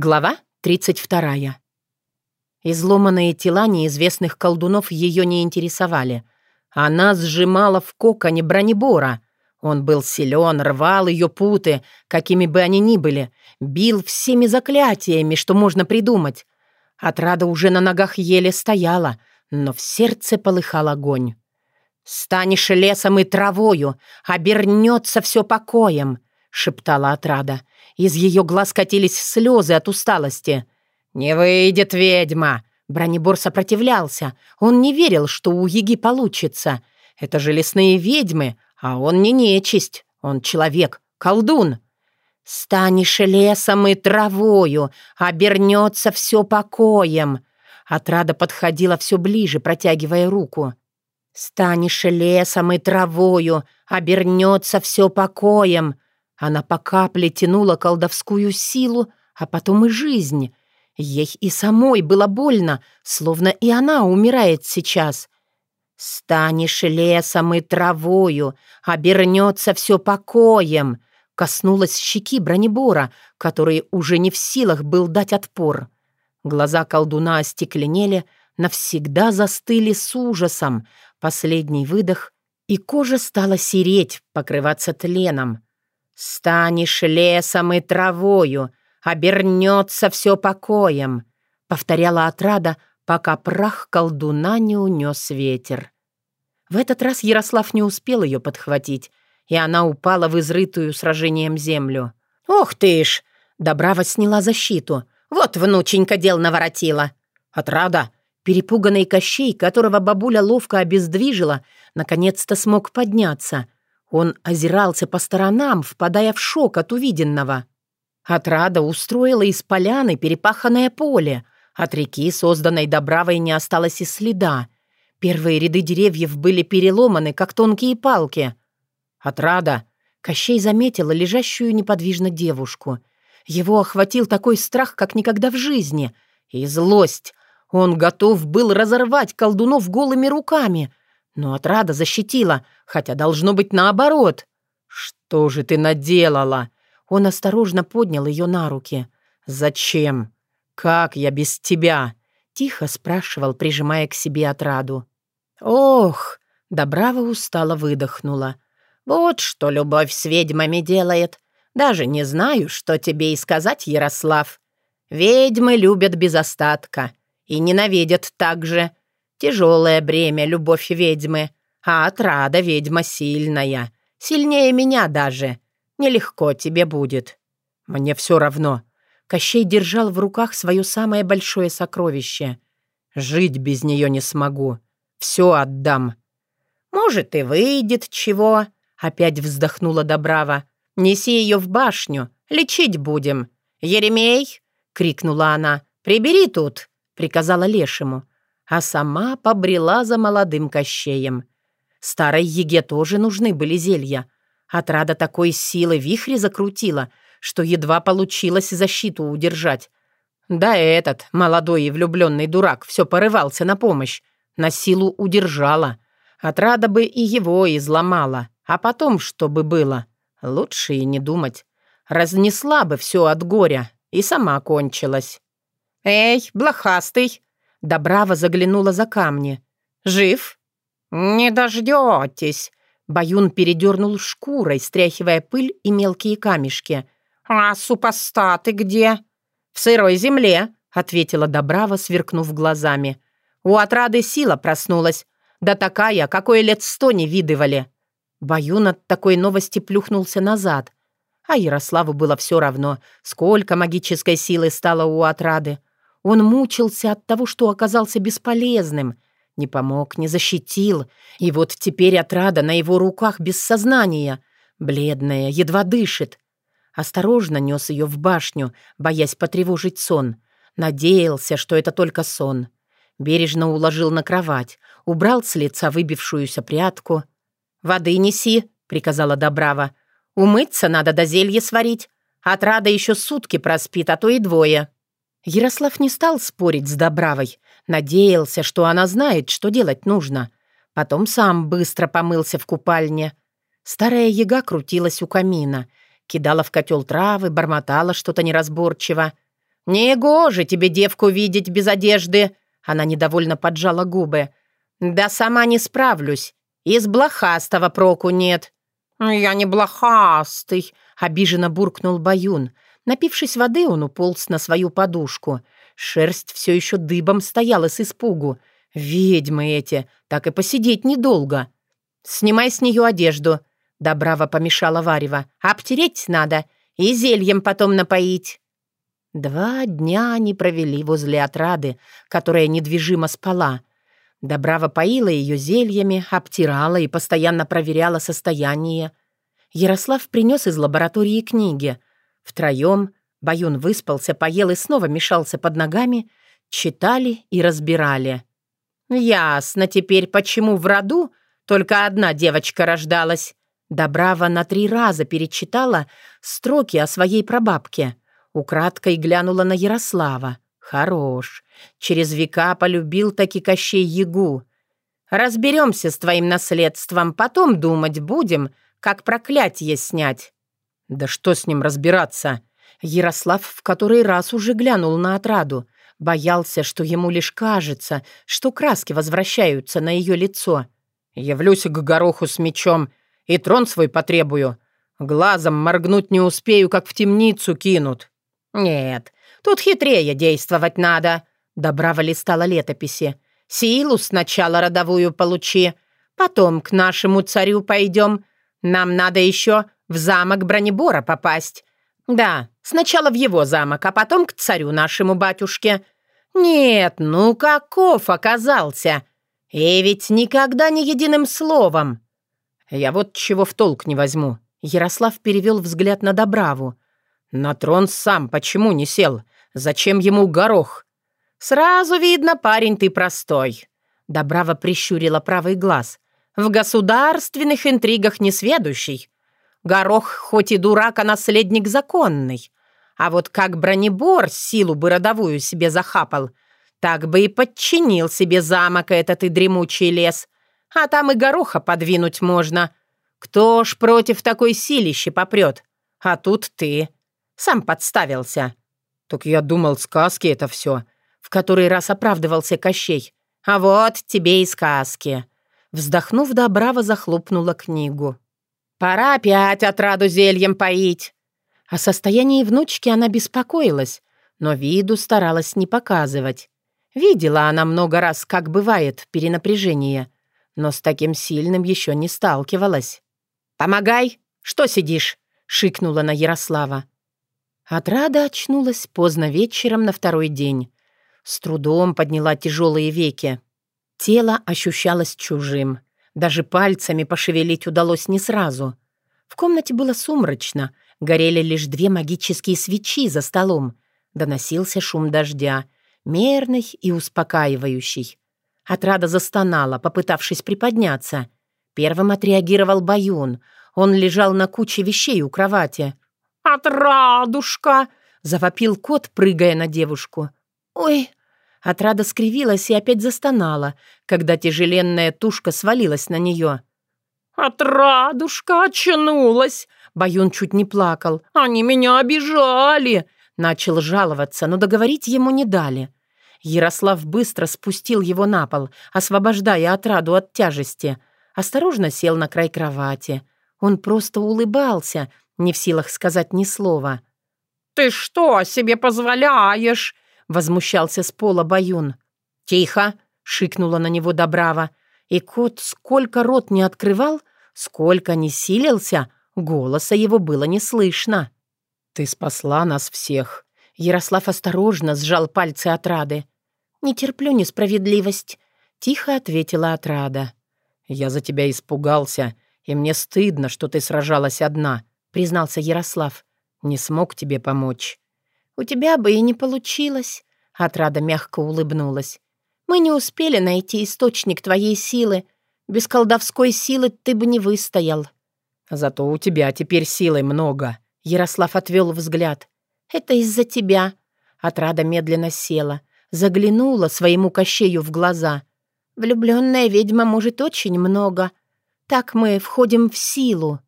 Глава 32. Изломанные тела неизвестных колдунов ее не интересовали. Она сжимала в коконе бронебора. Он был силен, рвал ее путы, какими бы они ни были, бил всеми заклятиями, что можно придумать. Отрада уже на ногах еле стояла, но в сердце полыхал огонь. «Станешь лесом и травою, обернется все покоем», — шептала отрада. Из ее глаз катились слезы от усталости. «Не выйдет ведьма!» Бронебор сопротивлялся. Он не верил, что у Яги получится. Это же лесные ведьмы, а он не нечисть. Он человек, колдун. «Станешь лесом и травою, обернется все покоем». Отрада подходила все ближе, протягивая руку. «Станешь лесом и травою, обернется все покоем», она по капле тянула колдовскую силу, а потом и жизнь. Ей и самой было больно, словно и она умирает сейчас. «Станешь лесом и травою, обернется все покоем», коснулась щеки бронебора, который уже не в силах был дать отпор. Глаза колдуна остекленели, навсегда застыли с ужасом. Последний выдох, и кожа стала сереть, покрываться тленом. «Станешь лесом и травою, обернется все покоем», — повторяла отрада, пока прах колдуна не унес ветер. В этот раз Ярослав не успел ее подхватить, и она упала в изрытую сражением землю. «Ох ты ж!» — Добрава сняла защиту. «Вот внученька дел наворотила!» «Отрада!» Перепуганный Кощей, которого бабуля ловко обездвижила, наконец-то смог подняться — он озирался по сторонам, впадая в шок от увиденного. Отрада устроила из поляны перепаханное поле. От реки, созданной Добравой, не осталось и следа. Первые ряды деревьев были переломаны, как тонкие палки. Отрада. Кощей заметила лежащую неподвижно девушку. Его охватил такой страх, как никогда в жизни. И злость. Он готов был разорвать колдунов голыми руками. Но отрада защитила — хотя должно быть наоборот. «Что же ты наделала?» Он осторожно поднял ее на руки. «Зачем? Как я без тебя?» Тихо спрашивал, прижимая к себе отраду. «Ох!» — Добрава устало выдохнула. «Вот что любовь с ведьмами делает. Даже не знаю, что тебе и сказать, Ярослав. Ведьмы любят без остатка и ненавидят так же. Тяжелое бремя любовь ведьмы. А отрада ведьма сильная, сильнее меня даже. Нелегко тебе будет. Мне все равно. Кощей держал в руках свое самое большое сокровище. Жить без нее не смогу. Все отдам. Может, и выйдет чего. Опять вздохнула Добрава. Неси ее в башню, лечить будем. Еремей, крикнула она. Прибери тут, приказала лешему, а сама побрела за молодым Кощеем. Старой Еге тоже нужны были зелья. Отрада такой силы вихри закрутила, что едва получилось защиту удержать. Да этот, молодой и влюбленный дурак, все порывался на помощь. На силу удержала. Отрада бы и его изломала. А потом что бы было? Лучше и не думать. Разнесла бы все от горя, и сама кончилась. «Эй, блохастый!» Добрава заглянула за камни. «Жив?» «Не дождетесь!» Баюн передернул шкурой, стряхивая пыль и мелкие камешки. «А супостаты где?» «В сырой земле», — ответила Добрава, сверкнув глазами. «У отрады сила проснулась. Да такая, какой лет сто не видывали». Баюн от такой новости плюхнулся назад. А Ярославу было все равно, сколько магической силы стало у отрады. Он мучился от того, что оказался бесполезным — не помог, не защитил. И вот теперь отрада на его руках без сознания. Бледная, едва дышит. Осторожно нес ее в башню, боясь потревожить сон. Надеялся, что это только сон. Бережно уложил на кровать, убрал с лица выбившуюся прядку. «Воды неси», — приказала Добрава. «Умыться надо да зелье сварить. Отрада еще сутки проспит, а то и двое». Ярослав не стал спорить с Добравой, Надеялся, что она знает, что делать нужно. Потом сам быстро помылся в купальне. Старая яга крутилась у камина, кидала в котел травы, бормотала что-то неразборчиво. «Негоже тебе девку видеть без одежды!» Она недовольно поджала губы. «Да сама не справлюсь. Из блохастого проку нет». «Я не блохастый», — обиженно буркнул Баюн. Напившись воды, он уполз на свою подушку. Шерсть все еще дыбом стояла с испугу. «Ведьмы эти! Так и посидеть недолго!» «Снимай с нее одежду!» Добраво помешала Варева. «Обтереть надо и зельем потом напоить». Два дня они провели возле отрады, которая недвижимо спала. Добрава поила ее зельями, обтирала и постоянно проверяла состояние. Ярослав принес из лаборатории книги. Втроем Баюн выспался, поел и снова мешался под ногами, читали и разбирали. «Ясно теперь, почему в роду только одна девочка рождалась». Добрава на три раза перечитала строки о своей прабабке — Украдкой глянула на Ярослава. Хорош. Через века полюбил таки Кощей Ягу. Разберемся с твоим наследством, потом думать будем, как проклятие снять. Да что с ним разбираться? Ярослав в который раз уже глянул на отраду. Боялся, что ему лишь кажется, что краски возвращаются на ее лицо. «Явлюсь к гороху с мечом и трон свой потребую. Глазом моргнуть не успею, как в темницу кинут». «Нет, тут хитрее действовать надо», — Добрава листала летописи. «Силу сначала родовую получи, потом к нашему царю пойдем. Нам надо еще в замок Бронебора попасть. Да, сначала в его замок, а потом к царю нашему батюшке. Нет, ну каков оказался? И ведь никогда ни единым словом». «Я вот чего в толк не возьму». Ярослав перевел взгляд на Добраву. «На трон сам почему не сел? Зачем ему горох?» «Сразу видно, парень ты простой». Добрава прищурила правый глаз. «В государственных интригах несведущий. Горох хоть и дурак, а наследник законный. А вот как бронебор силу бы родовую себе захапал, так бы и подчинил себе замок этот и дремучий лес. А там и гороха подвинуть можно. Кто ж против такой силищи попрет? А тут ты. Сам подставился». «Так я думал, сказки это все», — в который раз оправдывался Кощей. «А вот тебе и сказки». Вздохнув, Добрава захлопнула книгу. «Пора опять отраду зельем поить». О состоянии внучки она беспокоилась, но виду старалась не показывать. Видела она много раз, как бывает перенапряжение, но с таким сильным еще не сталкивалась. «Помогай! Что сидишь?» — шикнула на Ярослава. Отрада очнулась поздно вечером на второй день. С трудом подняла тяжелые веки. Тело ощущалось чужим. Даже пальцами пошевелить удалось не сразу. В комнате было сумрачно. Горели лишь две магические свечи за столом. Доносился шум дождя, мерный и успокаивающий. Отрада застонала, попытавшись приподняться. Первым отреагировал Баюн. Он лежал на куче вещей у кровати — «Отрадушка!» — завопил кот, прыгая на девушку. «Ой!» Отрада скривилась и опять застонала, когда тяжеленная тушка свалилась на нее. «Отрадушка очнулась!» Баюн чуть не плакал. «Они меня обижали!» Начал жаловаться, но договорить ему не дали. Ярослав быстро спустил его на пол, освобождая отраду от тяжести. Осторожно сел на край кровати. Он просто улыбался, не в силах сказать ни слова. «Ты что себе позволяешь?» — возмущался с пола Баюн. «Тихо!» — шикнула на него Добрава. И кот сколько рот не открывал, сколько не силился, голоса его было не слышно. «Ты спасла нас всех!» Ярослав осторожно сжал пальцы отрады. «Не терплю несправедливость», — тихо ответила отрада. «Я за тебя испугался, и мне стыдно, что ты сражалась одна. — признался Ярослав. «Не смог тебе помочь». «У тебя бы и не получилось», — Отрада мягко улыбнулась. «Мы не успели найти источник твоей силы. Без колдовской силы ты бы не выстоял». «Зато у тебя теперь силы много», — Ярослав отвел взгляд. «Это из-за тебя». Отрада медленно села, заглянула своему кощею в глаза. «Влюбленная ведьма может очень много. Так мы входим в силу».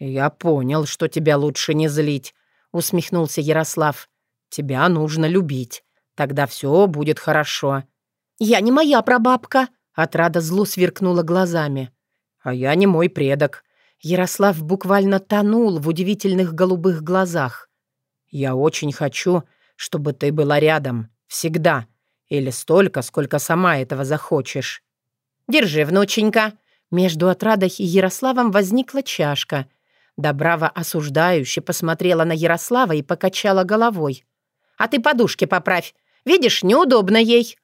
«Я понял, что тебя лучше не злить», — усмехнулся Ярослав. Тебя нужно любить. Тогда все будет хорошо». «Я не моя прабабка», — отрада зло сверкнула глазами. «А я не мой предок». Ярослав буквально тонул в удивительных голубых глазах. «Я очень хочу, чтобы ты была рядом. Всегда. Или столько, сколько сама этого захочешь». «Держи, внученька». Между отрадой и Ярославом возникла чашка. Добрава осуждающе посмотрела на Ярослава и покачала головой. «А ты подушки поправь. Видишь, неудобно ей».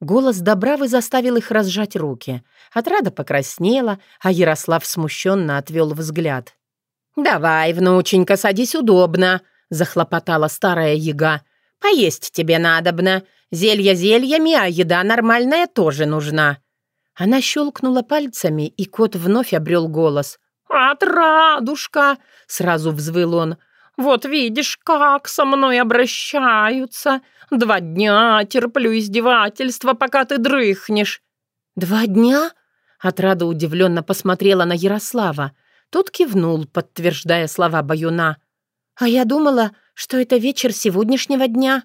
Голос Добравы заставил их разжать руки. Отрада покраснела, а Ярослав смущенно отвел взгляд. «Давай, внученька, садись удобно», — захлопотала старая яга. «Поесть тебе надобно. Зелья зельями, а еда нормальная тоже нужна». Она щелкнула пальцами, и кот вновь обрел голос. «Отрадушка!» — сразу взвыл он. «Вот видишь, как со мной обращаются. Два дня терплю издевательства, пока ты дрыхнешь». «Два дня?» Отрада удивленно посмотрела на Ярослава. Тот кивнул, подтверждая слова Баюна. «А я думала, что это вечер сегодняшнего дня».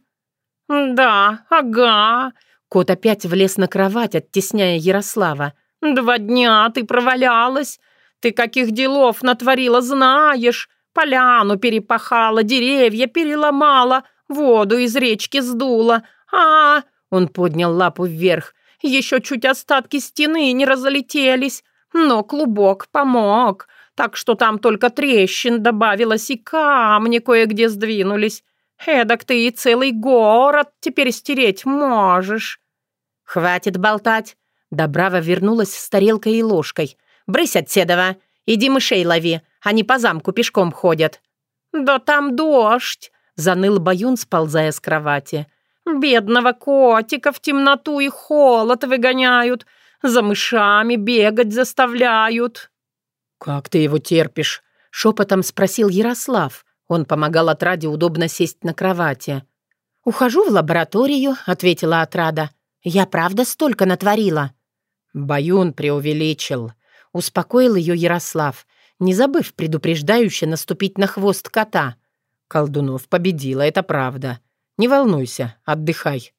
«Да, ага». Кот опять влез на кровать, оттесняя Ярослава. «Два дня ты провалялась. Ты каких делов натворила, знаешь. Поляну перепахала, деревья переломала, воду из речки сдула. А, он поднял лапу вверх. Еще чуть остатки стены не разлетелись, но клубок помог, так что там только трещин добавилось и камни кое-где сдвинулись. Эдак ты и целый город теперь стереть можешь. Хватит болтать. Добрава вернулась с тарелкой и ложкой. «Брысь от седова! Иди мышей лови! Они по замку пешком ходят». «Да там дождь!» — заныл Баюн, сползая с кровати. «Бедного котика в темноту и холод выгоняют, за мышами бегать заставляют». «Как ты его терпишь?» — шепотом спросил Ярослав. Он помогал Отраде удобно сесть на кровати. «Ухожу в лабораторию», — ответила Отрада. «Я правда столько натворила?» Баюн преувеличил. Успокоил ее Ярослав не забыв предупреждающе наступить на хвост кота. Колдунов победила, это правда. Не волнуйся, отдыхай.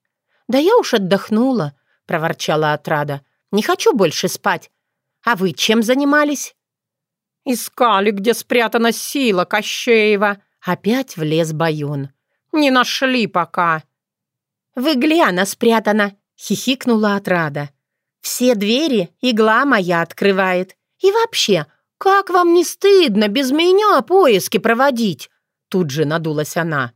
«Да я уж отдохнула», — проворчала отрада. «Не хочу больше спать. А вы чем занимались?» «Искали, где спрятана сила Кощеева». Опять влез Баюн. «Не нашли пока». «В игле она спрятана», — хихикнула отрада. «Все двери игла моя открывает. И вообще, «Как вам не стыдно без меня поиски проводить?» Тут же надулась она.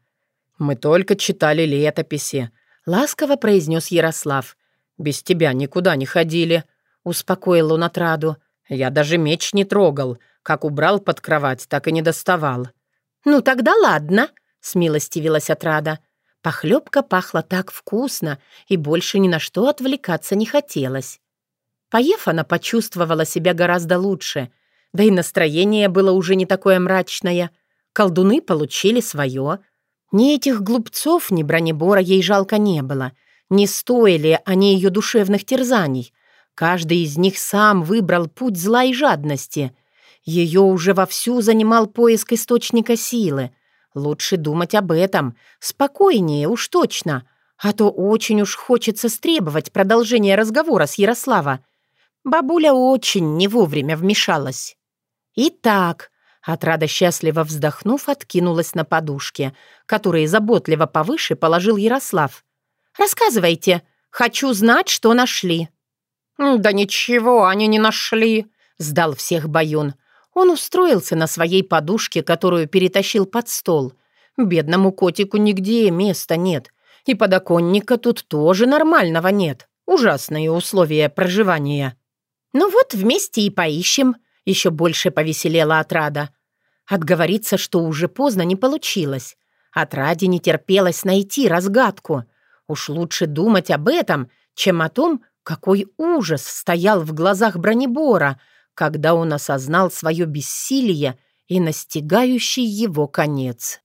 «Мы только читали летописи», — ласково произнес Ярослав. «Без тебя никуда не ходили», — успокоил он отраду. «Я даже меч не трогал. Как убрал под кровать, так и не доставал». «Ну тогда ладно», — смилостивилась отрада. Похлебка пахла так вкусно, и больше ни на что отвлекаться не хотелось. Поев, она почувствовала себя гораздо лучше — да и настроение было уже не такое мрачное. Колдуны получили свое. Ни этих глупцов, ни бронебора ей жалко не было. Не стоили они ее душевных терзаний. Каждый из них сам выбрал путь зла и жадности. Ее уже вовсю занимал поиск источника силы. Лучше думать об этом. Спокойнее, уж точно. А то очень уж хочется стребовать продолжение разговора с Ярослава. Бабуля очень не вовремя вмешалась. «Итак», — отрада счастливо вздохнув, откинулась на подушке, которые заботливо повыше положил Ярослав. «Рассказывайте. Хочу знать, что нашли». «Да ничего они не нашли», — сдал всех Баюн. Он устроился на своей подушке, которую перетащил под стол. Бедному котику нигде места нет. И подоконника тут тоже нормального нет. Ужасные условия проживания. «Ну вот, вместе и поищем», еще больше повеселела отрада. Отговориться, что уже поздно, не получилось. Отраде не терпелось найти разгадку. Уж лучше думать об этом, чем о том, какой ужас стоял в глазах бронебора, когда он осознал свое бессилие и настигающий его конец.